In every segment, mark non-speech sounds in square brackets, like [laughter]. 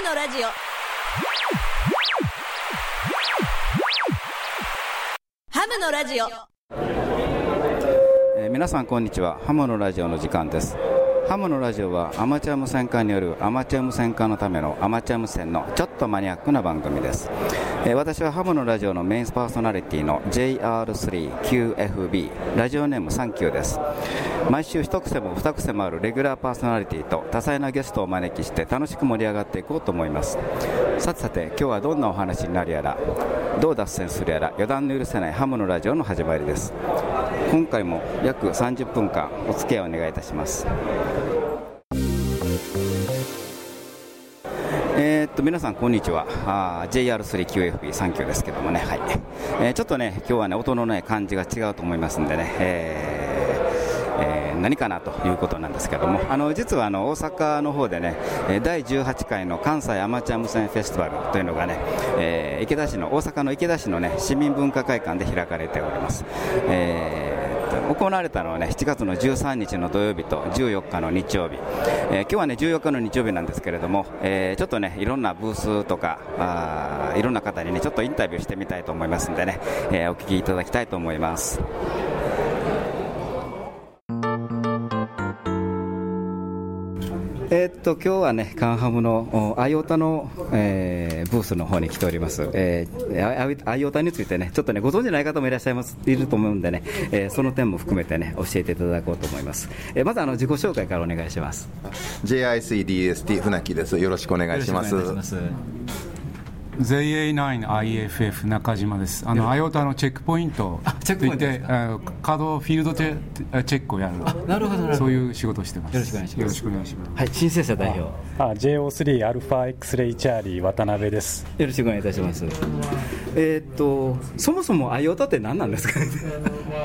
ムのラジオ。ハムのラジオ、えー皆さんこんにちは。ハムのラジオの時間です。ハムのラジオはアマチュア無線化によるアマチュア無線化のためのアマチュア無線のちょっとマニアックな番組です、私はハムのラジオのメインパーソナリティの JR3QFB ラジオネームサンキューです。毎週一癖も二癖もあるレギュラーパーソナリティと多彩なゲストをお招きして楽しく盛り上がっていこうと思います。さてさて今日はどんなお話になるやらどう脱線するやら予断の許せないハムのラジオの始まりです。今回も約30分間お付き合いをお願いいたします。と皆さんこんにちは。JR3QFB サンキューですけどもね、はい。えーちょっとね今日はね音のね感じが違うと思いますんでね、えーえー何かなということなんですけども。あの実はあの大阪の方でね第18回の関西アマチュア無線フェスティバルというのがね、えー池田市の大阪の池田市のね市民文化会館で開かれております、えー行われたのはね7月の13日の土曜日と14日の日曜日、えー今日はね14日の日曜日なんですけれども、えーちょっとねいろんなブースとかあいろんな方にねちょっとインタビューしてみたいと思いますんでね、えーお聞きいただきたいと思います。えーっと今日はね、カンハムのおアイオタの、えーブースの方に来ております、えー、アイアイオタについてね、ちょっとね、ご存じない方もいらっしゃいますいると思うんでね、えーその点も含めてね、教えていただこうと思います。えーまずあの自己紹介からお願いします。JICDST 船木です。よろしくお願いします。JA9IFF 中島です、あの、アイオタのチェックポイントあチェックポイントですといって、あのカードフィールドチェチェックをやる、なるほどなるほどそういう仕事をしてます。よろしくお願いしますよろしくお願いしますはい、新生社代表。よあ JO3 アルファ X レイチャーリー渡辺です。ろしくお願いいたします。えーっと、そもそもアイオタって何なんですか？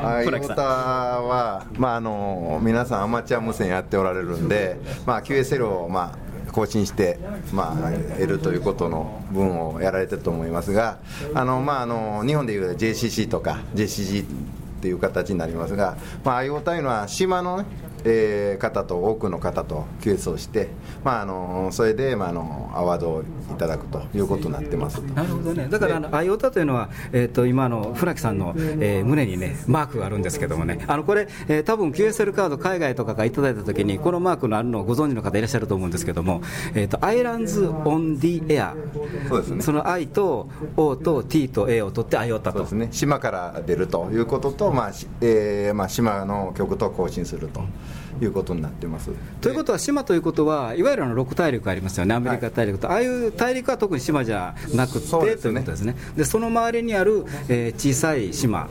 アイオ船木さんタは、まああの皆さんアマチュア無線やっておられるんで、まあ QSL をまあ更新して、まあ、得るということの分をやられてると思いますが、あのまああの日本でいう JCC とか JCG という形になりますが、まあ、IO というのは島のね、えー方と多くの方と QSO をして、まあ、あのそれで、まあ、あのアワードをいただくということになってます。なるほどね、だからあの IOTA というのは、えー、と今の船木さんの、えー胸にね、マークがあるんですけどもね、あのこれ、えー多分 QSL カード、海外とかからいただいたときに、このマークのあるのをご存知の方いらっしゃると思うんですけども、えー、と Islands On The Air、そうですね。その I と O と T と A を取って IOTA と。です。ね、島から出るということと、まあしえーまあ、島の局と交信するということになってます。ということは、島ということは、いわゆるあの6大陸ありますよね、アメリカ大陸と、ああいう大陸は特に島じゃなくて、ということですね、でその周りにある、えー小さい島、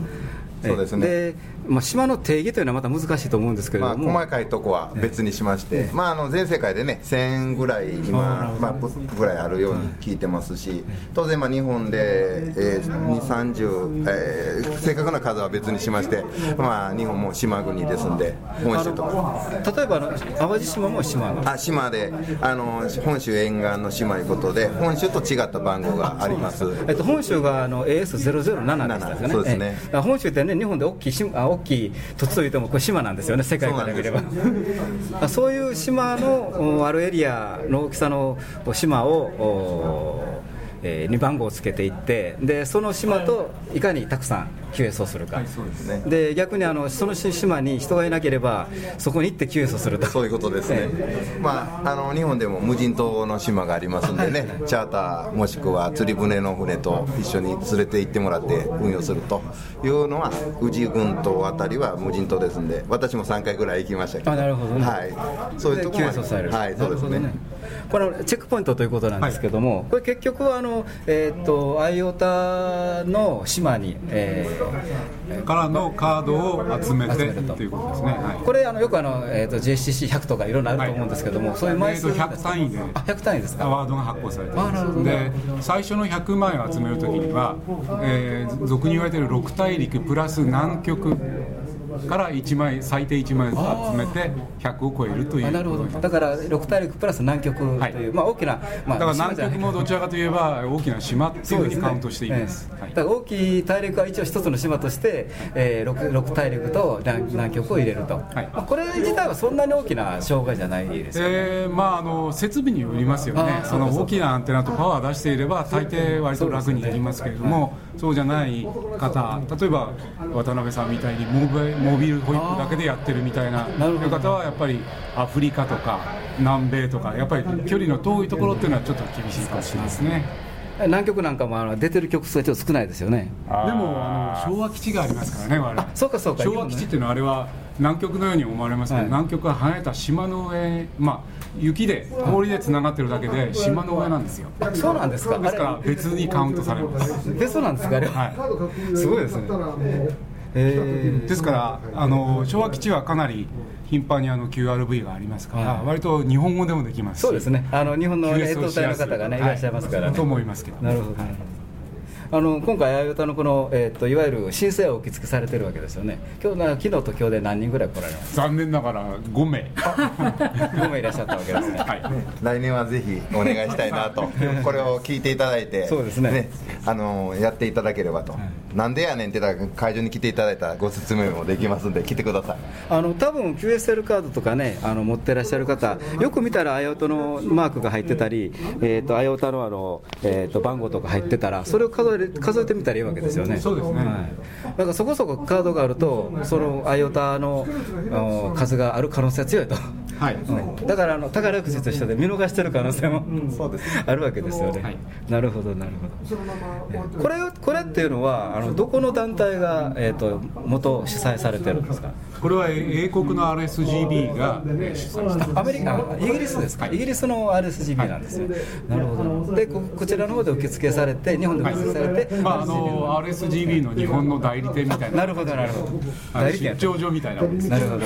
えーそうですね。でまあ、島の定義というのはまた難しいと思うんですけれまあ、ども、細かいとこは別にしまして、まあ、あの全世界でね、1000ぐらい今、まあ、ぐらいあるように聞いてますし、当然、まあ日本で、えー、2、30、えー正確な数は別にしまして、まあ、日本も島国ですんで、本州とか。例えばあの淡路島も島の。あ島であの本州沿岸の島いうことで本州と違った番号があります。えっと、本州があの AS007 でしたかね、そうですね。ええ。だから本州ってね、日本で大きい島あ大きい土地といっても、これ島なんですよね、世界から見れば。あそういう島のおあるエリアの大きさのお島を、おえーに番号をつけていってで、その島といかにたくさん QS をするか、そうですね。で逆にあのその島に人がいなければ、そこに行って QS をすると。そういうことですね、まあ、あの日本でも無人島の島がありますんでね、チャーターもしくは釣り船の船と一緒に連れて行ってもらって運用するというのは、宇治群島あたりは無人島ですんで、私も3回ぐらい行きましたけど、あなるほどね。はい、そういうところはい、そうですね。これはチェックポイントということなんですけども、これ結局はあの、えー、とアイオタの島に、えからのカードを集めてと。ということですね。はい。ーこれあのよくあの、えー、と JCC100 とかいろんなあると思うんですけども、そういう枚数えーと100単位であ100単位ですか。アワードが発行されてます。で最初の100枚を集めるときには、えー俗に言われている6大陸プラス南極から1枚最低1枚ずつ集めて100を超えるという。あなるほど。だから6大陸プラス南極という、はいまあ、大きな、まあ、だから南極もどちらかといえば大きな島っていうふうにカウントしていいです。ええ。はい。だから大きい大陸は一応一つの島として、えー、6, 6大陸と南南極を入れると、い。まあこれ自体はそんなに大きな障害じゃないですよね、えーまあ、あの設備によりますよね。その大きなアンテナとパワー出していれば、大抵割と楽にできますけれども、そうじゃない方、例えば渡辺さんみたいにモビモビルホイップだけでやってるみたいななるほど方は、やっぱりアフリカとか南米とか、やっぱり距離の遠いところっていうのはちょっと厳しいかもしれないですね。南極なんかもあの出てる曲数がちょっと少ないですよね。でもあの昭和基地がありますからね、我々そうかそうか昭和基地っていうのは、あれは南極のように思われますけど、はい南極は離れた島の上、まあ、雪で、氷でつながってるだけで、島の上なんですよ。そうなんですか。ですから、別にカウントされます。でそうなんですかあれは。はすごいですね。えい、ですからあの、昭和基地はかなり頻繁にあの QRV がありますから、はい割と日本語でもできますし、そうですね。あの日本の越冬隊の方がね、い、らっしゃいますからね。と思いますけど、なるほど。あの今回、あよたのこの、えー、といわゆる申請を受付されてるわけですよね、今日な昨日と今日で何人ぐらい来られます？残念ながら5名、[laughs] 5名いらっしゃったわけですね。はい、来年はぜひお願いしたいなと。[laughs] これを聞いていただいてそうですね。あのやっていただければと、なんでやねんって言ったら会場に来ていただいたらご説明もできますんで来てください。あの多分 QSL カードとかねあの持ってらっしゃる方よく見たらあよとのマークが入ってたり、えー、とあよたのあの、えー、と番号とか入ってたらそれを数えれ数えてみたらいいわけですよね。そうですね。はい、だからそこそこカードがあるとそのあよたのあの数がある可能性が強いと。はい。うん。だからあの宝くじと一緒で見逃してる可能性もあるわけですよね、はい。なるほどなるほど。えーこれをこれっていうのはあのど。この団体が、えー、と元主催されてるんですか？これは英国の RSGB がえー主催したアメリカ、あイギリスですか、イギリスの RSGB なんですよ、なるほど、でここちらの方で受付されて、日本で受付されて、まあ、あの RSGB の日本の代理店みたいな。なるほど、なるほど、代理店。出張所みたいなもんですなるほど、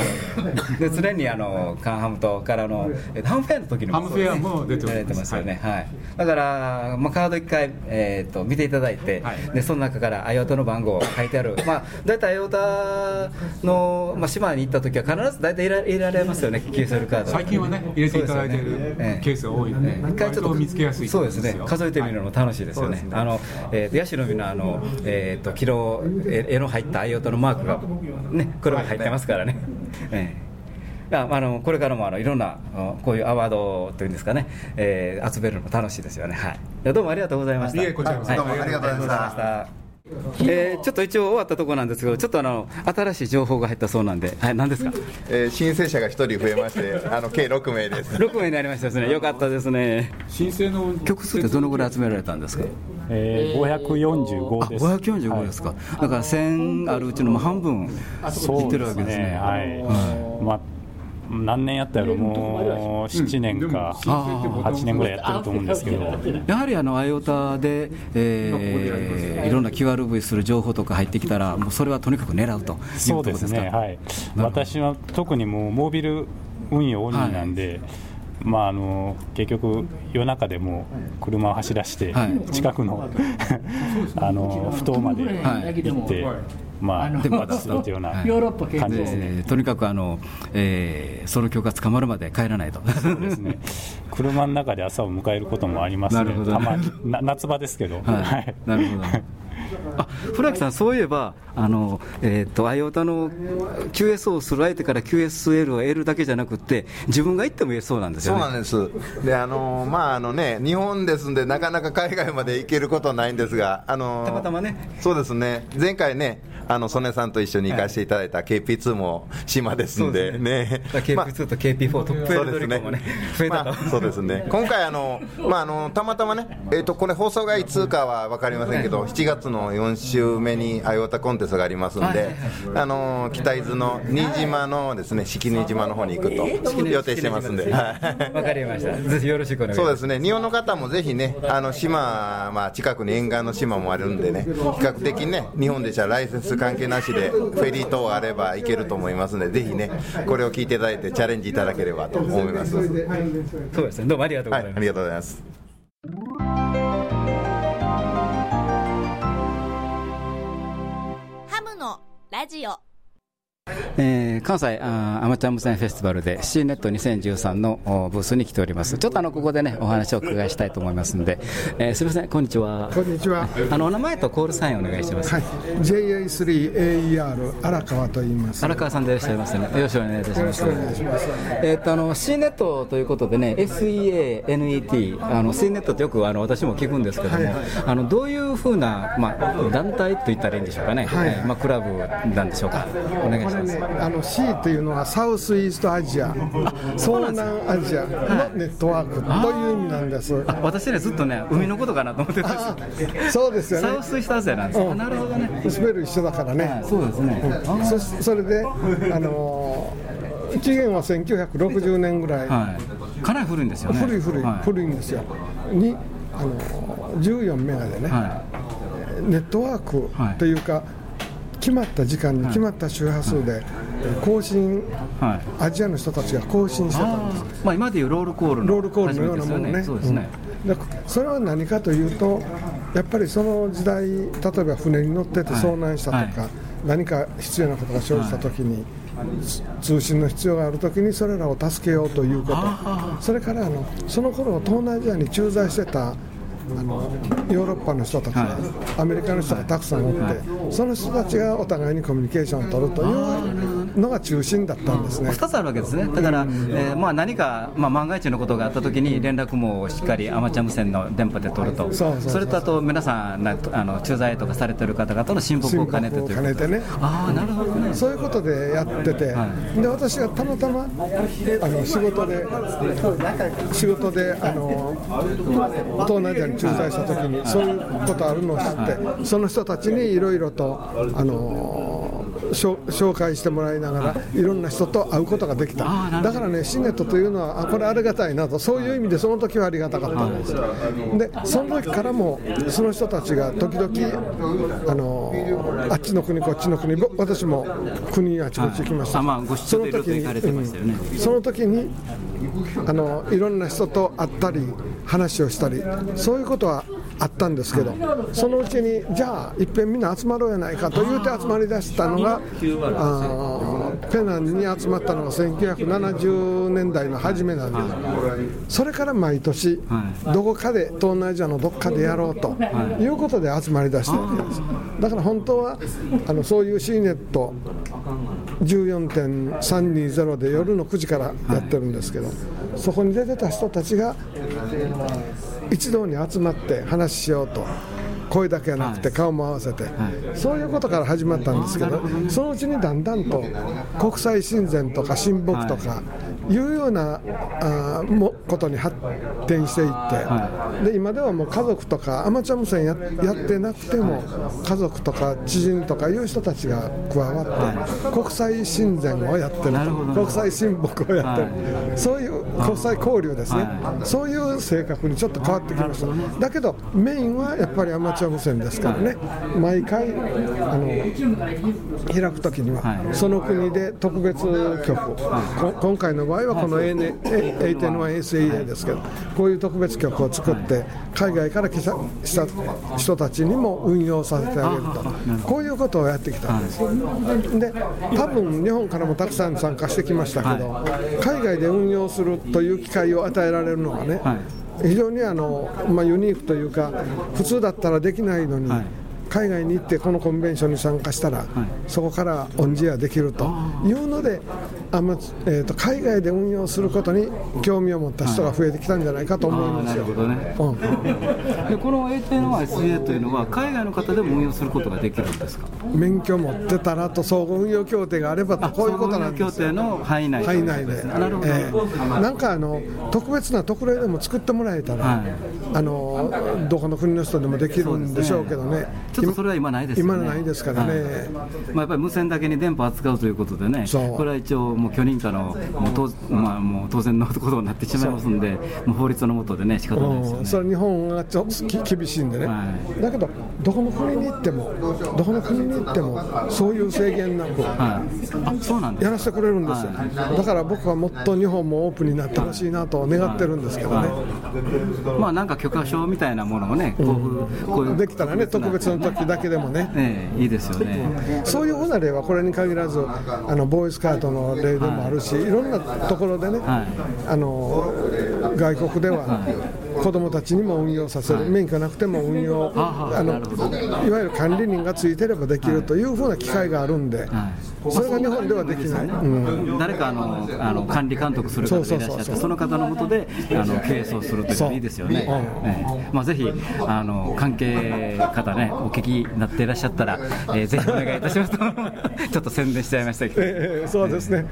で常にあのカンハムとからのえハムフェアの時にハムフェアも出てます。よね、はい。だから、まあ、カード1回、えー、と見ていただいて、はい。でその中からアヨタの番号書いてある、まあ、大体アヨタの、まあ、島に行った時は必ず大体入れ入れられますよね、QSL カード。最近はね入れていただいているねええケースが多いので、一回ちょっと割見つけやすいそうですね。数えてみるのも楽しいですよね、あのえーとヤシの実のあの、えー、とキロえ絵の入ったアイオタのマークが、ね、これも入ってますからね。ええいやあのこれからもあのいろんなあこういうアワードというんですかね、えー集めるの楽しいですよね。はい。いやどうもありがとうございました。いえこちらこそ。はい。どうもありがとうございました。た。えーちょっと一応終わったところなんですけど、ちょっとあの新しい情報が入ったそうなんで、はい、何ですか？えー申請者が1人増えまして [laughs] あの計6名です6名になりましたですね。よかったですね。申請の曲数ってどのぐらい集められたんですか？えー、545です。あ545ですか、だから1000あるうちの半分いってるわけですね。はい。まあ何年やったやろ？もう7年か8年ぐらいやってると思うんですけど、やはりあの、アイオタで、えーいろんな QRV する情報とか入ってきたら、もうそれはとにかく狙うというそうです。ね、はい、私は特にもうモービル運用オンリーなんで、まあ、あの結局、夜中でも車を走らしてはい、近くの [laughs] あの埠頭まで行って、まあ、でも渡すっていうようなはい。感じですね。でとにかくあの、えーその許可捕まるまで帰らないと。そうですね。車の中で朝を迎えることもありますね。なるほ、どたま夏場ですけど、ははいい、なるほど。あ船木さん、そういえば、あのえー、とアイオタの QS をする相手から QSL を得るだけじゃなくて、自分が行っても言えそうなんですよね。そうなんです。で、あのまああのね、日本ですんでなかなか海外まで行けることはないんですが、あのたまたまねそうですね。前回ね、あの曽根さんと一緒に行かせていただいた KP2 も島ですんでね。だからまあ KP2 と KP4 トップエルドリコもね、増えたそうですね。今回あのまああのたまたまね、えっ、とこれ放送がいつかはわかりませんけど、7月の4週目にアイオタコンテストがありますんはいはいで、あの北伊豆の新島のですね、式根島の方に行くと予定してますんで、はい。わかりました。ぜひよろしくお願いします。そうですね、日本の方もぜひね、あの島、まあ、近くに沿岸の島もあるんでね、比較的ね、日本でしたらライセンス関係なしで、フェリー等あれば行けると思いますので、ぜひね、これを聞いていただいて、チャレンジいただければと思います。はそうですね。どうもありがとうごい、ざいます。ありがとうございます。ラジオ。えー、関西アマチュア無線フェスティバルで C ネット2013のブースに来ております。ちょっとあのここでねお話をお伺いしたいと思いますので、えー、すみませんこんにちは。こんにちは。あのお名前とコールサインお願いします、はい、JA3AER 荒川と言います。荒川さんでいらっしゃいますね。よろしくお願いいたします。えっ、とあの C ネットということでね SEANET あの C ネットってよくあの私も聞くんですけども、はい、あのどういうふうなまあ団体と言ったらいいんでしょうかね、はい、まあクラブなんでしょうか。お願いします、あの C というのはサウスイーストアジア、東南アジアのネットワークという意味なんです。私ねずっとね海のことかなと思ってた [laughs] そうですよね。サウスイーストアジアなんです。なるほどね。スペル一緒だからね。そうですね。そそれであの期限は1960年ぐらい。はい。かなり古いんですよね。古い古い、古いんですよ。にあの14メガでね。ネットワークというか、決まった時間に決まった周波数で更新、はい、アジアの人たちが更新してたんです、まあ、今でいうロールコールの、ロールコールのようなものね。そうですね、うん、それは何かというとやっぱりその時代例えば船に乗ってて遭難したとか、はい、何か必要なことが生じたときに、通信の必要があるときにそれらを助けようということ。それからあのその頃東南アジアに駐在してたあのヨーロッパの人たちが、アメリカの人がたくさんおって、その人たちがお互いにコミュニケーションを取るというのが中心だったんですね。2つあるわけですね、だから、えーまあ、何か、まあ、万が一のことがあったときに、連絡もしっかりアマチュア無線の電波で取ると、それとあと、皆さんなあの、駐在とかされてる方々の親睦を兼ねてという兼ねてね、あなるほどね。そういうことでやってて、はい、で私がたまたまあの仕事で、仕事であの東南アジアに駐在したときにそういうことあるのを知ってその人たちにいろいろとあの紹介してもらいながらい。ろんな人と会うことができた。だからねシネットというのはこれありがたいなと。そういう意味でその時はありがたかった。んですでその時からもその人たちが時々あのあっちの国こっちの国私も国あちこち行きました、その時に、うん、その時にあのいろんな人と会ったり話をしたりそういうことはあったんですけどそのうちにじゃあいっぺんみんな集まろうやないかというて集まりだしたのがペナンに集まったのが1970年代の初めなんです。それから毎年どこかで東南アジアのどこかでやろうとい。うことで集まりだしたわけです。だから本当はあのそういう C ネット14.320で夜の9時からやってるんですけど、そこに出てた人たちが一堂に集まって話しようと。声だけじゃなくて顔も合わせて、そういうことから始まったんですけどそのうちにだんだんと国際親善とか親睦とかいうようなあもことに発展していって、はい、で今ではもう家族とかアマチュア無線ややってなくても家族とか知人とかいう人たちが加わって、はい、国際親善をやってる国際親睦をやってる、はい、そういう国際交流ですね、そういう性格にちょっと変わってきました、だけどメインはやっぱりアマチュア無線ですからね。毎回あの開くときには、その国で特別曲、今回の場合合はこの A10-1SAA ですけどこういう特別曲を作って海外から来た人たちにも運用させてあげると。こういうことをやってきた。んですで多分日本からもたくさん参加してきましたけど海外で運用するという機会を与えられるのはね非常にあの、まあ、ユニークというか普通だったらできないのに、海外に行ってこのコンベンションに参加したら、はい、そこからオンジアできるというのであまえーと、海外で運用することに興味を持った人が増えてきたんじゃないかと思いますよ。なるほどね、うん、[laughs] でこの A10SA というのは海外の方でも運用することができるんですか？免許持ってたらと相互運用協定があればとこういうことなんです協定の範囲内。範囲内で、なるほど、えー、なんかあの特別な特例でも作ってもらえたら、はい、あのどこの国の人でもできるんでしょうけどね。ちょっとそれは今ないですよね。今ないですからね、はい、まあ、やっぱり無線だけに電波扱うということでね。これは一応もう許認可のもう当,、まあ、もう当然のことになってしまいますんでもう法律の下でね仕方ないですよ、ね、それ日本がちょっと厳しいんでね、はい、だけどどこの国に行ってもどこの国に行ってもそういう制限なく、はい、やらせてくれるんですよ、はい、だから僕はもっと日本もオープンになってほしいなと願ってるんですけどね、まあなんかか許可証みたいなものをね、こうこういうできたらね、特別の時だけでもね。ええいいですよね。そういうふうな例はこれに限らずあのボーイスカートの例でもあるし、い、ろんなところでね、はい。あの外国では子どもたちにも運用させる、免許なくても運用。ああのいわゆる管理人がついてればできるというふうな機会があるんで、それが日本ではできない。うん。誰かあのあの管理監督する方がいらっしゃって、その方のもとであの経営をするというのはいいですよね。まあぜひあの関係方ねお聞きになっていらっしゃったら、えーぜひお願いいたしますと [laughs] ちょっと宣伝しちゃいましたけど。ええそうですね、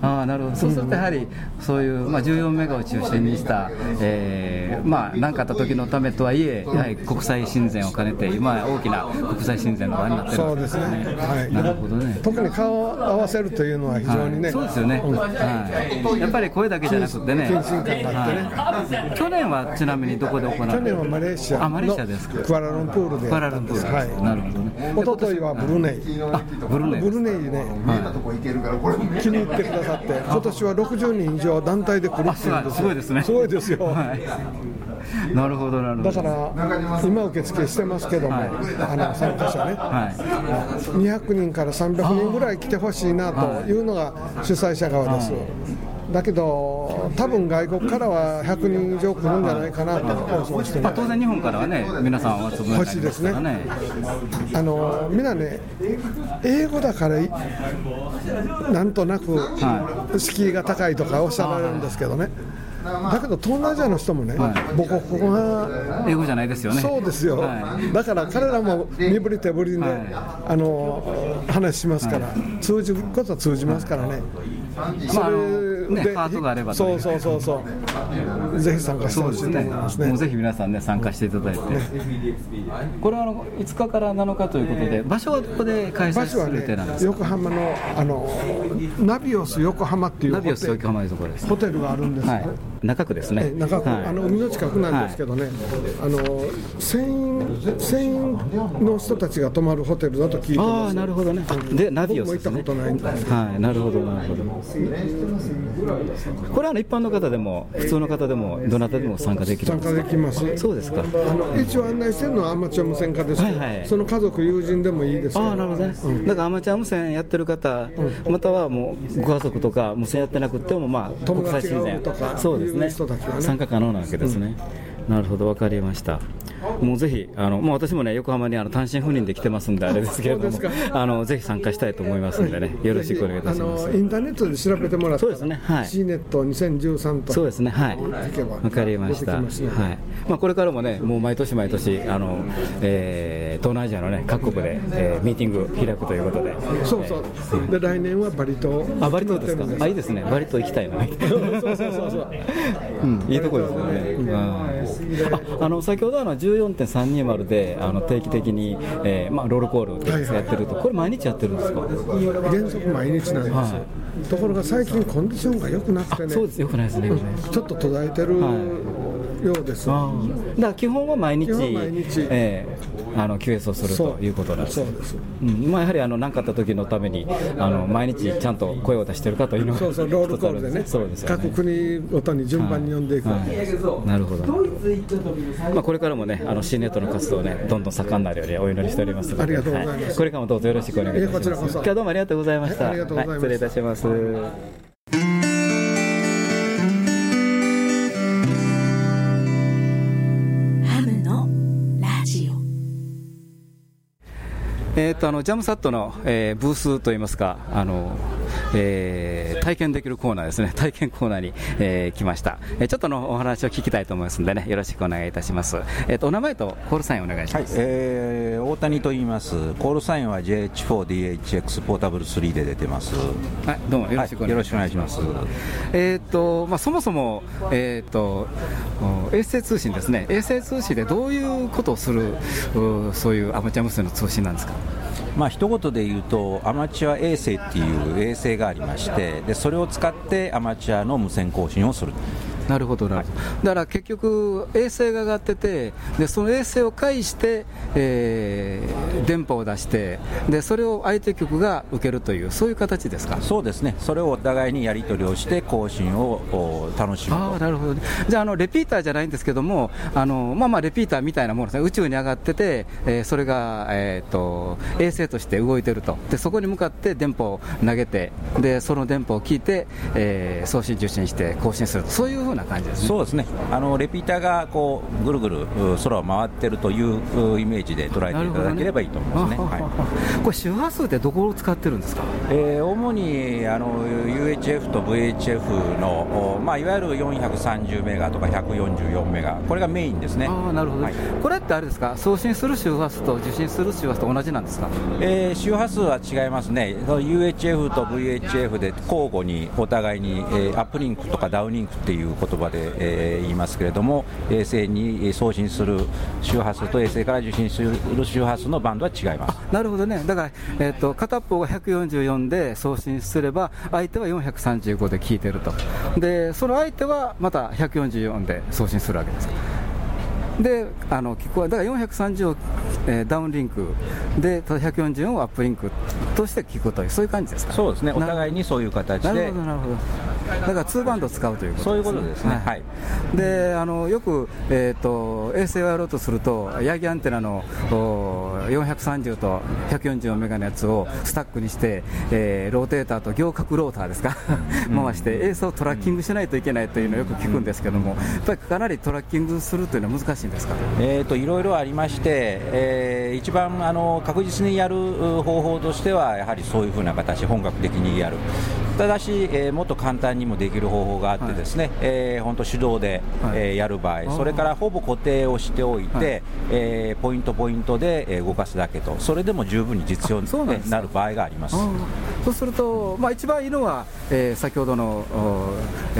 ああなるほど。そうするとやはりそういう、まあ、14メガを中心にした、えーまあ、何かあった時のためとはいえ、やはり国際親善を兼ねて、今は大きな国際親善の場になってるそうですね、はい、なるほどね。特に顔を合わせるというのは非常にね、はい。そうですよね、はい、やっぱり声だけじゃなくてね、感があってね。はい。去年はちなみにどこで行われ去年はマレーシアあマレーシアのですか。クアラルンプールでクアやったんです、ラルンプール、はい、なるほどね、一昨日はブルネイ、あブルネイブルネイね、気に入ってくださって、今年は60人以上団体で来るあっていうんで。すすごいですね、すごいですよ。はい、なるほど、なるほど、だから今受付してますけども、はい。あの参加者ね、はい、200人から300人ぐらい来てほしいなというのが主催者側です。だけど、多分外国からは100人以上来るんじゃないかなとまあ、ね、当然、日本からはね、皆さんお集めになりますからね。あのみんなね、英語だからいなんとなく敷居が高いとかおっしゃられるんですけどね、だけど東南アジアの人もね、母国語が英語じゃないですよね。そうですよ、はい。だから彼らも身振り手振りで、はいあの話しますから、通じることは通じますからね、そまああのねハートがあればそうそうそうそう、ぜひ参加してほしいと思いますね。もうぜひ皆さんね参加していただいて、これはあの5日から7日ということで、場所はどこで開催する予定なんねですか？横浜のあのナビオス横浜っていうナビオスホテル横浜いうところです。ホテルがあるんですよ、はい。中区ですね。え中区、はいあの海の近くなんですけどね、あの船員船員の人たちが泊まるホテルだと聞いてああます。なるほどね。でナビオスですね。行ったことないんではいなるほどなるほど。これは一般の方でも普通の方でもどなたでも参加できるん参ですか。加できます。そうですか。あの一応案内してるのはアマチュア無線化です。けど、はいはい。その家族、友人でもいいですああなるほどね、だからアマチュア無線やってる方、またはもうご家族とか無線やってなくても、まあ、友国際親善。とかそうですね。参加可能なわけですね、なるほど、分かりました。もうぜひ、あのもう私もね、横浜にあの単身赴任で来てますんで、あれですけれどもあのぜひ参加したいと思いますんでね、よろしくお願いいたします。インターネットで調べてもらったら、そうですねはい。C ネット2013と、そうですね、はい、わかりました、はい。まあ、これからもね、もう毎年毎年、あのえー東南アジアの、ね、各国で、えーミーティング開くということで、そうそう、で来年はバリ島、あバリ島ですか？あいいですね。バリ島行きたいな。そうそうそうそう。うん、いいところですよね、うん。ああの先ほどあの14.320であの定期的に、えーまあ、ロールコールやってると、これ毎日やってるんですか？原則毎日なんですよ、はところが最近、コンディションが良くなくてね、そうです。よくないですね、ちょっと途絶えてるようです。だから基本は毎日毎日。えーあの QS をするということなんです。そうですうん。まあ、やはりあの何かあった時のためにあの毎日ちゃんと声を出してるかというのがそうそう、ロールコールでね、そうですよね。各国ごとに順番に呼んでいくわけです。はい。なるほど、まあ、これからもね、あの C ネットの活動ね、どんどん盛んになるようにお祈りしておりますので、ありがとうございます。はこれからもどうぞよろしくお願いいたします。今日はどうもありがとうございました。はいありがとうございます失礼いたします。えー、とあのジャムサットの、えーブースといいますか、あのえー体験できるコーナーですね、[laughs] 体験コーナーに、えー来ました、えーちょっとあのお話を聞きたいと思いますのでね、よろしくお願いいたします。えー、とお名前とコールサインお願いしはいます。、えー大谷と言います。コールサインは JH4DHX ポータブル3で出てます。はい、どうもよろしくお願いします。えーっとまあ、そもそも、えーっとお衛星通信ですね、衛星通信でどういうことをする、うそういうアマチュア無線の通信なんですか？まあ一言で言うとアマチュア衛星っていう衛星がありまして、でそれを使ってアマチュアの無線更新をする。なるほどなるほど、だから結局、衛星が上がってて、でその衛星を介して、えー、電波を出してで、それを相手局が受けるという、そういう形ですか？そうですね、それをお互いにやり取りをして、更新を楽しむあなるほど、ね、じゃああの、レピーターじゃないんですけども、あのまあまあ、レピーターみたいなものですね、宇宙に上がってて、えー、それが、えーと、衛星として動いてると。で、そこに向かって電波を投げて、でその電波を聞いて、えー、送信、受信して更新するそういうふうな感じですね。そうですね。あのレピーターがこうぐるぐる空を回ってるというイメージで捉えていただければいいと思いますね。ねはい、これ周波数ってどこを使ってるんですか、えー、主にあの UHF と VHF の、まあ、いわゆる430メガとか144メガ、これがメインですね。あなるほど、はい、これってあれですか、送信する周波数と受信する周波数と同じなんですか、えー、周波数は違いますね、UHF と VHF で交互にお互いに、えー、アップリンクとかダウンリンクっていう言葉で、えー、言いますけれども、衛星に送信する周波数と衛星から受信する周波数のバンドは違います。なるほどね、だから、えーと、片方が144で送信すれば、相手は435で聞いてると、でその相手はまた144で送信するわけです。であの聞こえだから430を、えー、ダウンリンク。でただ144をアップリンクとして聞くというそういう感じですか。そうですね。お互いにそういう形で。なるほどなるほど。だから2バンド使うということです、ね、そういうことですね、はい、であのよく、えーと、衛星をやろうとするとヤギアンテナの430と140メガのやつをスタックにして、えー、ローテーターと仰角ローターですか？回して衛星をトラッキングしないといけないというのをよく聞くんですけども、やっぱりかなりトラッキングするというのは難しいですか、えーと、いろいろありまして、えー、一番あの確実にやる方法としてはやはりそういうふうな形本格的にやる。ただし、えー、もっと簡単にもできる方法があってですね、はい、えー、本当手動で、はい、えー、やる場合それからほぼ固定をしておいて、はい、えー、ポイントポイントで動かすだけとそれでも十分に実用になる場合があります。そうすると、まあ、一番いいのは、えー、先ほどの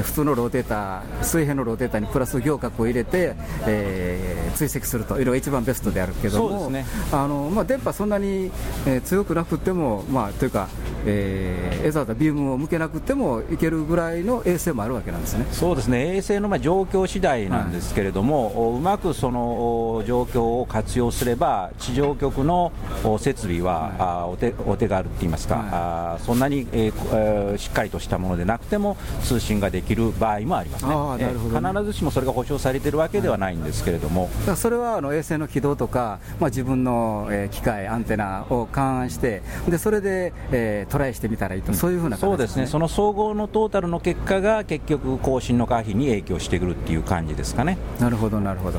普通のローテーター水平のローテーターにプラス行角を入れて、えー、追跡するというのが一番ベストであるけども、ね、あのまあ、電波そんなに、えー、強くなくても、まあ、というか、えー、わざわざビームを向けなくてもいけるぐらいの衛星もあるわけなんですね。そうですね、衛星のまあ状況次第なんですけれども、はい、うまくその状況を活用すれば、地上局の設備は、はい、お手お手軽って言いますか、はい、あそんなに、えー、しっかりとしたものでなくても、通信ができる場合もありますね、あなるほど、ね、必ずしもそれが保証されているわけではないんですけれども、それはあの衛星の軌道とか、まあ、自分の、えー、機械、アンテナを勘案して、でそれで、えー、トライしてみたらいいと、そういうふうな、ね、そうですね、その総合のトータルの結果が結局、更新の可否に影響してくるっていう感じですかね。なるほどなるほど。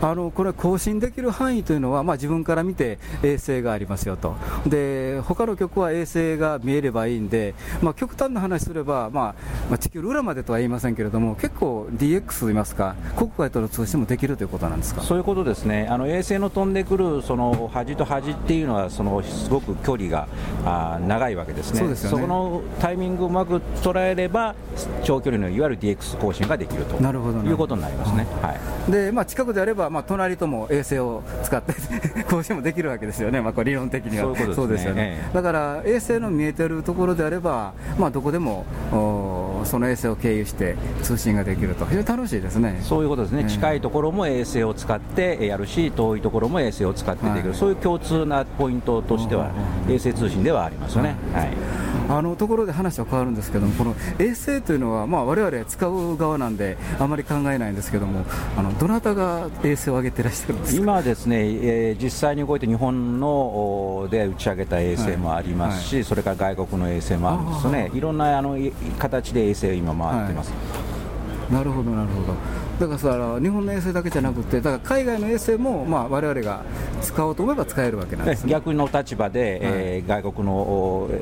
あのこれ、更新できる範囲というのは、まあ、自分から見て衛星がありますよと、で他の局は衛星が見えればいいんで、まあ、極端な話すれば、まあまあ、地球の裏までとは言いませんけれども、結構 DX といいますか、国外との通信もできるということなんですか？そういうことですね、あの衛星の飛んでくるその端と端っていうのは、そのすごく距離があ長いわけですね、そ、ね、そこのタイミングをうまく捉えれば、長距離のいわゆる DX 更新ができるとなるほどいうことになりますね。はい、でまあ、近くであれば、まあ、隣とも衛星を使って [laughs] 更新もできるわけですよね、まあ、これ理論的には。そういうことですね、ね、だから衛星の見えてるところであれば、まあ、どこでもその衛星を経由して通信ができると、非常に楽しいですね。そういうことですね、えー、近いところも衛星を使ってやるし、遠いところも衛星を使ってできる、はい、そういう共通なポイントとしては、衛星通信ではありますよね。はい、あのところで話は変わるんですけども、この衛星というのは、われわれ使う側なんで、あまり考えないんですけども、あのどなたが衛星を上げてらっしゃるんです今ですね、えー、実際に動いて日本ので打ち上げた衛星もありますし、はい。はい、それから外国の衛星もあるんですね、いろんなあの形で衛星、今、回ってます。なるほどなるほどだからさ日本の衛星だけじゃなくてだから海外の衛星もまあ我々が使おうと思えば使えるわけなんです、ね、逆の立場で、はい、えー、外国の、え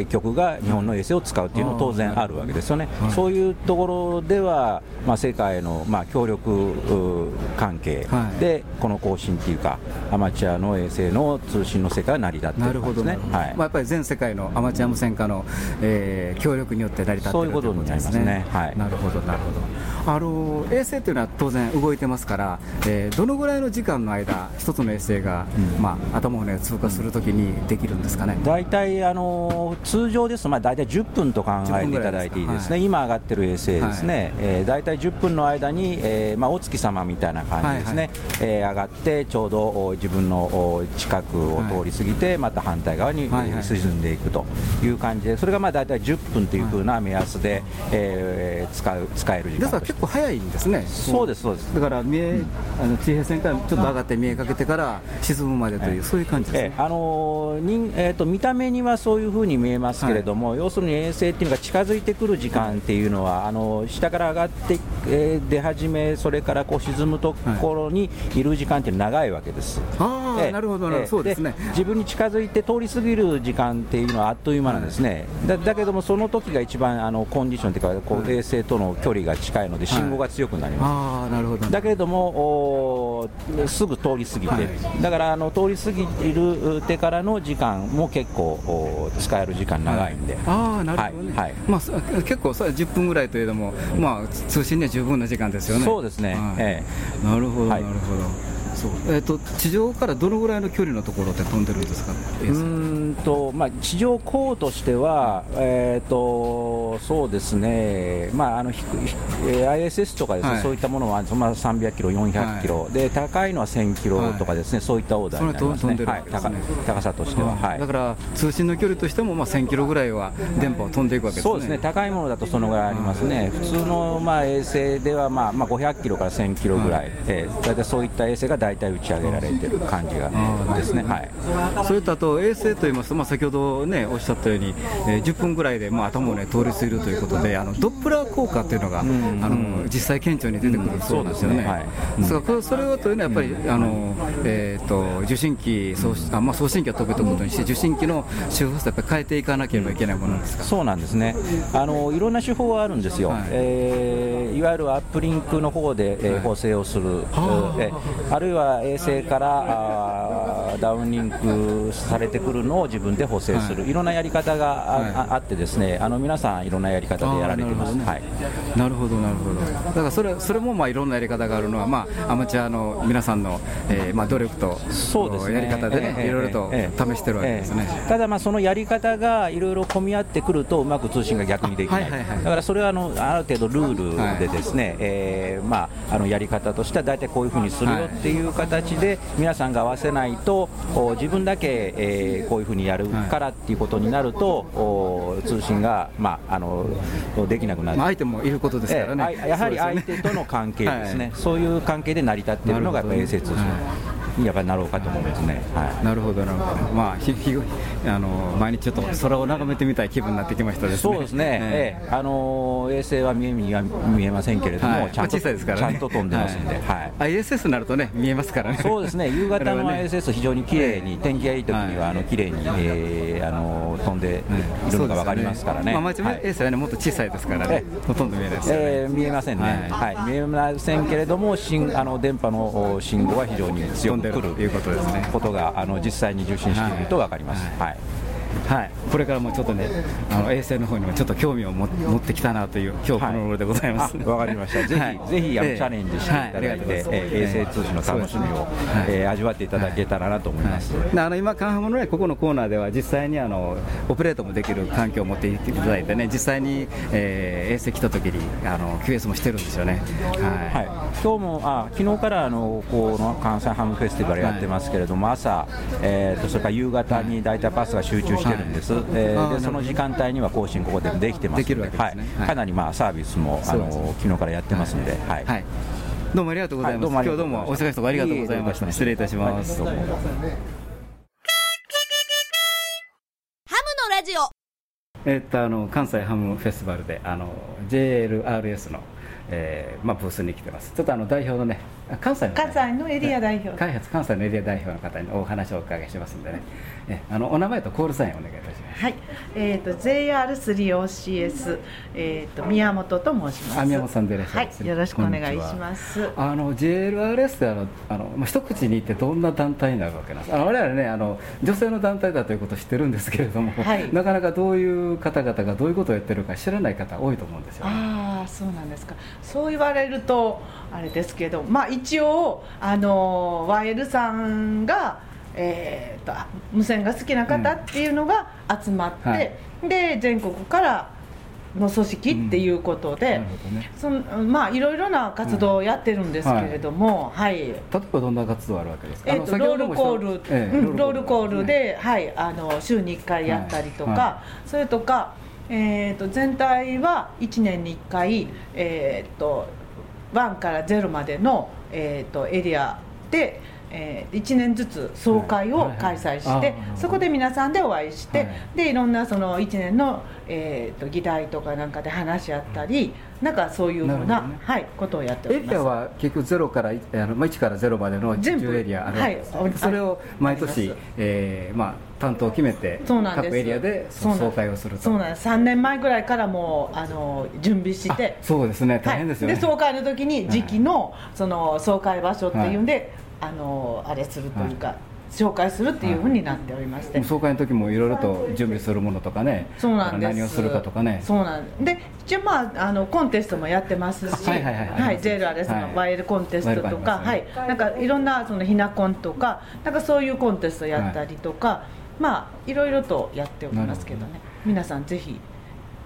ー、局が日本の衛星を使うっていうのは当然あるわけですよね、はい、そういうところでは、まあ、世界の、まあ、協力関係で、この更新っていうかアマチュアの衛星の通信の世界が成り立ってるんですね、はい、まあ、やっぱり全世界のアマチュア無線化の、えー、協力によって成り立っているということですね。そういうことになりますね。はい、なるほどなるほどあの衛星というのは当然動いてますから、えー、どのぐらいの時間の間、一つの衛星が、うん、まあ、頭骨を通過するときにできるんですかね？大体あの通常ですと、まあ、大体10分と考えていただいていいですね、はい、今上がってる衛星ですね、はい、えー、大体10分の間に、えーまあ、お月様みたいな感じですね、はいはい、えー、上がって、ちょうど自分の近くを通り過ぎて、また反対側に進んでいくという感じで、それがまあ大体10分というふうな目安で、えー、使う使える時間です早いんですね、そうです、そうです。だから見え、あの地平線からちょっと上がって見えかけてから沈むまでという、そういう感じですね。えー、あの人えーと、見た目にはそういうふうに見えますけれども、はい、要するに衛星っていうのが近づいてくる時間っていうのは、あの下から上がって、えー、出始め、それからこう沈むところにいる時間って長いわけです。はい、あなるほど、えー、そうですね。自分に近づいて通り過ぎる時間っていうのはあっという間なんですね、だだけども、その時が一番あのコンディションというか、こう衛星との距離が近いので、信号が強くなります。あなるほど。だけれどもすぐ通り過ぎて、だからあの通り過ぎるてからの時間も結構使える時間長いんで、ああなるほどね、はい。まあ、結構それ10分ぐらいといえども、まあ、通信には十分な時間ですよね。そうですね、ええ、なるほど、なるほどそう。えーと、地上からどのぐらいの距離のところで飛んでるんですか、うんとまあ、地上高としては、えーと、そうですね、まあ、あの ISS とかですね、はい、そういったものは、まあ、300キロ、400キロ、はい、で高いのは1000キロとかですね、はい、そういったオーダーになりますね、ねはい、高高さとしては、はい、だから通信の距離としても、まあ、1000キロぐらいは電波を飛んでいくわけですね。そうですね、高いものだとそのぐらいありますね、普通の、まあ、衛星では、まあまあ、500キロから1000キロぐらい、えー、大体そういった衛星が大体打ち上げられてる感じがですね、はい、それとあと衛星といいますと、まあ、先ほど、ね、おっしゃったように、えー、10分ぐらいで、まあ、頭を、ね、通り過ぎるということで、あのドップラー効果というのが、あの実際、顕著に出てくるそうですよね。はい、それはというのはやっぱり、あのえーと、受信機送あ、まあ、送信機を飛ぶということにして、受信機の周波数をやっぱり変えていかなければいけないものですか？そうなんですね。あの、いろんな手法はあるんですよ、はい。えー、いわゆるアップリンクの方で、えー、補正をする、えあるいは衛星からダウンリンクされてくるのを自分で補正する、はい、いろんなやり方があはい、あってですね。あの皆さんいろんなやり方でやられてます。なるねはい、なるほどなるほど。だからそれそれもまあいろんなやり方があるのは、まあ、アマチュアの皆さんの、えーまあ、努力とそうです、ね、やり方でね、えー、いろいろと試してるわけですね、えー、ただまあそのやり方がいろいろ混み合ってくるとうまく通信が逆にできない、だからそれはあのある程度ルールでですね、はい、えー、まあ、あのやり方としては大体こういうふうにするよっていう形で皆さんが合わせないと自分だけ、えー、こういうふうにやるからっていうことになると、通信が、まあ、あのできなくなる、相手もいることですからね、えー、やはり相手との関係ですね、はい、そういう関係で成り立っているのがやっぱ衛星通信。にやっぱりなろうかと思いますね、はい、なるほど、なるほど、まあ、ひひあの毎日ちょっと空を眺めてみたい気分になってきましたです、ね、そうですね、えー、あの衛星は見えには見えませんけれども、はい、ちゃんと、ね、ちゃんと飛んでますんで、はい、ISS になるとね、見えますからね、そうですね、夕方の ISS、非常に綺麗に、天気がいい時には、あの綺麗に、えー、あの飛んでいるのが分かりますからね、まあ、町衛星はね、もっと小さいですからね、ほとんど見えないです、えー、見えませんね、はい。見えませんけれども、あの電波の信号は非常に強くくるということですね。ことがあの実際に受信してみると分かります。はいはい、これからもちょっとね、あの衛星の方にもちょっと興味を持ってきたなという、今日この頃でございます。わ、はい、かりました。ぜひ、はい、ぜひあの、えー、チャレンジしていただいて、えー、衛星通信の楽しみを、えー、味わっていただけたらなと思います。あの今、カンハムのね、ここのコーナーでは、実際にあのオペレートもできる環境を持っていただいてね、実際に、えー、衛星来た時にあの QS もしてるんですよね。はい。はい、今日もあ昨日からあのこの関西ハムフェスティバルやってますけれども、朝、えー、とそれから夕方に大体パスが集中してるんです。えー、でその時間帯には更新ここでできてますので、はい、かなりまあサービスもあの昨日からやってますので、はい。はいどうもありがとうございます。今日どうもお忙しいところありがとうございました。失礼いたします。ハムのラジオ。えっとあの関西ハムフェスティバルであの JLRS のえーまあ、ブースに来てます。ちょっとあの代表のね関西の、関西のエリア代表。開発関西のエリア代表の方にお話をお伺いしますんでね。えあのお名前とコールサインお願いいたします。はい、えーと、JR3OCS、えーと、宮本と申します。あ宮本さんでいらっしゃいます、はい、よろしくお願いします。あの JLRS ってあのあの、まあ、一口に言ってどんな団体になるわけな。んですあの我々ねあの女性の団体だということを知ってるんですけれども、はい、なかなかどういう方々がどういうことをやってるか知らない方多いと思うんですよ、ね、あああそうなんですか。そう言われるとあれですけどまあ一応あの YL さんがえー、と無線が好きな方っていうのが集まって、うん。はい。で全国からの組織っていうことで、なるほどね。そのまあいろいろな活動をやってるんですけれども、はい。例えばどんな活動あるわけですか？えっとロールコール、ええうんロールコールで、はい、あの週に1回やったりとか、はい。はそれとか、えー、と全体は1年に1回、えー、と1から0までの、えー、とエリアで、え1年ずつ総会を開催して、はいはいはいあそこで皆さんでお会いして、はい。でいろんなその1年の、えー、と議題とかなんかで話し合ったり、なんかそういうふうなね。はい、ことをやっております。エリアは結局ゼロからいあのまあ1からゼロまでの全部10エリアあるわけです、はい。それを毎年えーまあ、担当を決めて各エリアで総会をすると。そうなんです。3年前ぐらいからもうあの準備して。あそうですね。大変ですよね、はい、で総会の時に時期の,、その総会場所っていうんで、あのあれするというか、紹介するっていうふうになっておりまして、もう総会の時もいろいろと準備するものとかね。そうなんです。何をするかとかね。そうなん。で一応まああのコンテストもやってますしはいはいはいあります JLRS のはい。YL コンテストとか、はいりますなんかいろんなそのひなコンとかなんかそういうコンテストやったりとか、まあいろいろとやっておりますけどね。皆さんぜひ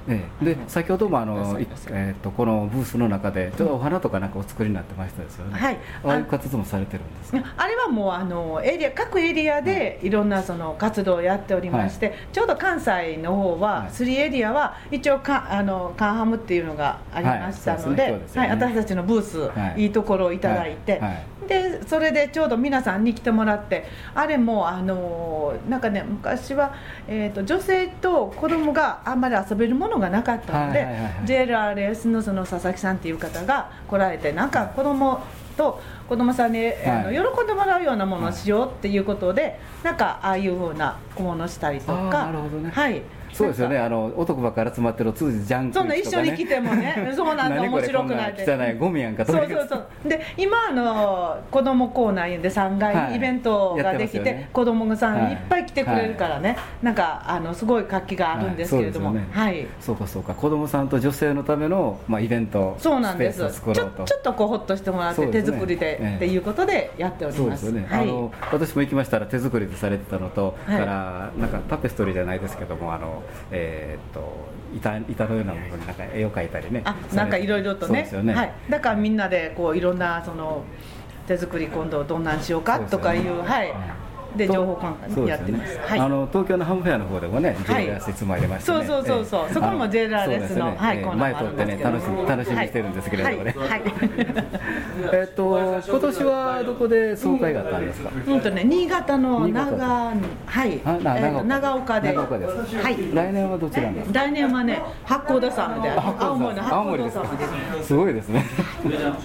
ええ。で先ほどもあの、えー、とこのブースの中でちょっとお花とかなんかお作りになってましたですよね、はい。ああいう活動もされてるんですか？あれはもうあのエリア各エリアでい。ろんなその活動をやっておりまして、ちょうど関西の方は、はい。3エリアは一応かあのカンハムっていうのがありましたので,、はい。私たちのブース、はい。い、いところをいただいて、はい。はい。でそれでちょうど皆さんに来てもらってあれもあのなんかね昔は、えー、と女性と子供があんまり遊べるものがなかったので、はいはいはいはい。JLRS のその佐々木さんっていう方が来られてなんか子供と子供さんに、あのはい喜んでもらうようなものをしようっていうことで、なんかああいうふうな小物したりとかなるほどね。はいそうですよね。あの男ばっかり集まってる通じジャンクそんな一緒に来てもね。[laughs] そうなんだ。面白くないで汚いゴミやんかとそうそうそう。で今あの子供コーナーいうんで3階にイベントができて,、はいね。子供さはい。んいっぱい来てくれるからね、なんかあのすごい活気があるんですけれども。はい。ね。はい。そうかそうか。子供さんと女性のための、まあ、イベントそうなんです。ちょちょっとこうほっとしてもらって、ね。手作りで、ええ。っていうことでやっておりまそうですね、はい。あの私も行きましたら手作りでされてたのと、はい。からなんかタペストリーじゃないですけどもあの、えーっと板板のようなものになんか絵を描いたりねあなんかいろいろとね。ね、はい、だからみんなでこういろんなその手作り今度どんなんしようかとかいうはいで情報交換やってそうですよね。ます。はい。あの東京のハムフェアの方でもね、はい。JRS いつもありましてね、そうそうそうそう。ええ。そこにもあの JRS そうですよね。のはいえー前取ってね楽しみ楽しみにしてるんですけれどもね、はい。はい。[laughs] えっと今年はどこで総会があったんですか、うんとね新潟の長はい。長岡。で。長岡です。はい。来年はどちらですか来年はね八甲田山で青森の八甲田山。ですすごいですね。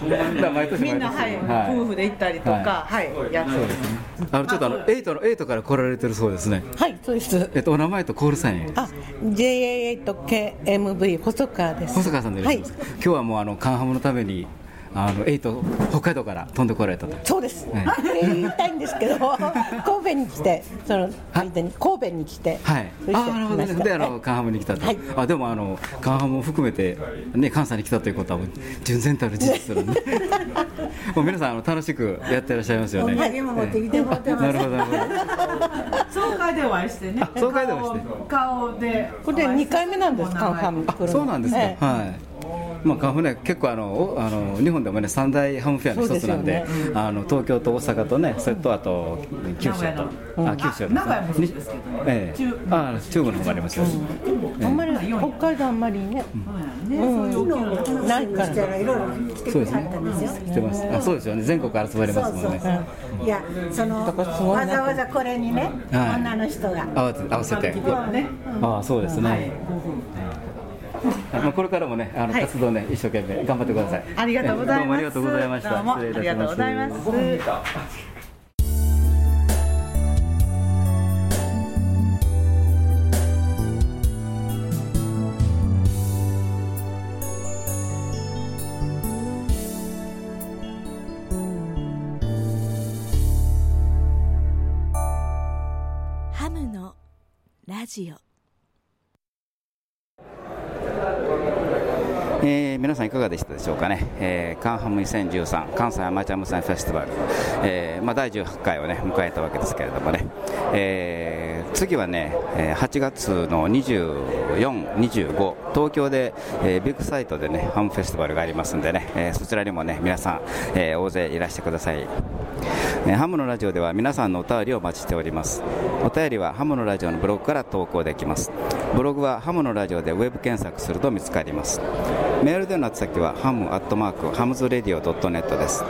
だから毎年毎年みんなはい夫婦で行ったりとかはい。やってます。あのちょっとあのエイトのエイトから来られてるそうですねはい、そうです。えっとお名前とコールサインあ、JA と KMV 細川です。細川さんでいらっしゃいますか、今日はもうあのカンハムのためにあのエイト北海道から飛んでこられたと。そうです。はい。[laughs] 言いたいんですけど、[laughs] 神戸に来て、その間に神戸に来て、はい、あなるほどね、であのカンハムに来たと、はい。あでもあのカンハムを含めて、ね、関西に来たということはもう純然たる事実なんで、[laughs] もう皆さんあの楽しくやってらっしゃいますよね。はい。今持ってきてもらってます。なるほどなるほど。総会でお会いしてね。総会でお会いして。顔顔でこれ二回目なんです、カンハム来るの。そうなんですか、ええはい。まあ、カンフね、結構あのおあの日本でもね三大ハムフェアの一つなんでそうですよあの東京と大阪とねそれとあと九州と、あ九州名古屋もそうですけどね。ええ。あ中部の方もありますよ、あんまり北海道あんまりね、うん、ないから。そうですね。してますあそうですよね。全国から集まりますもんね。いやそのわざわざこれにね、はい。女の人が。合わせ合わせて。ああそうですね、まあこれからもねあのはい。活動ね一生懸命頑張ってください。ありがとうございます。どうもありがとうございました。どうも。あ失礼いたしりがとうございます。ハムのラジオえー皆さんいかがでしたでしょうかね、えーカンハム2013関西アマチュア無線フェスティバル、えーまあ、第18回をね迎えたわけですけれどもね、えー次はね、え8月の24、25、東京で、えービッグサイトでねハムフェスティバルがありますんでね、えーそちらにもね皆さん、えー大勢いらしてください。えーハムのラジオでは皆さんのお便りをお待ちしております。お便りはハムのラジオのブログから投稿できます。ブログはハムのラジオでウェブ検索すると見つかります。メールでの宛先はハムアットマークハムズレディオ .net です。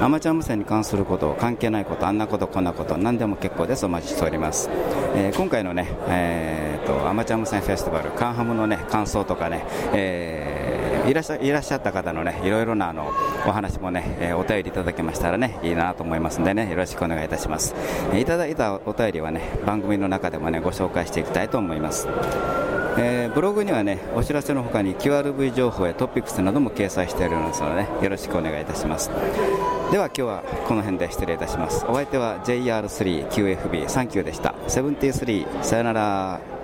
アマチュア無線に関すること関係ないことあんなことこんなこと何でも結構ですお待ちしております、えー今回のね、えーとアマチュア無線フェスティバル関ハムのね感想とかね、えーいらっしゃいらっしゃった方のねいろいろなあのお話もね、えーお便りいただけましたらねいいなと思いますんでねよろしくお願いいたします、えーいただいたお便りはね番組の中でもねご紹介していきたいと思います。えーブログにはねお知らせの他に QRV 情報やトピックスなども掲載しているのですので、ね、よろしくお願いいたします。では今日はこの辺で失礼いたします。お相手は JR3QFB サンキューでした。73さよなら。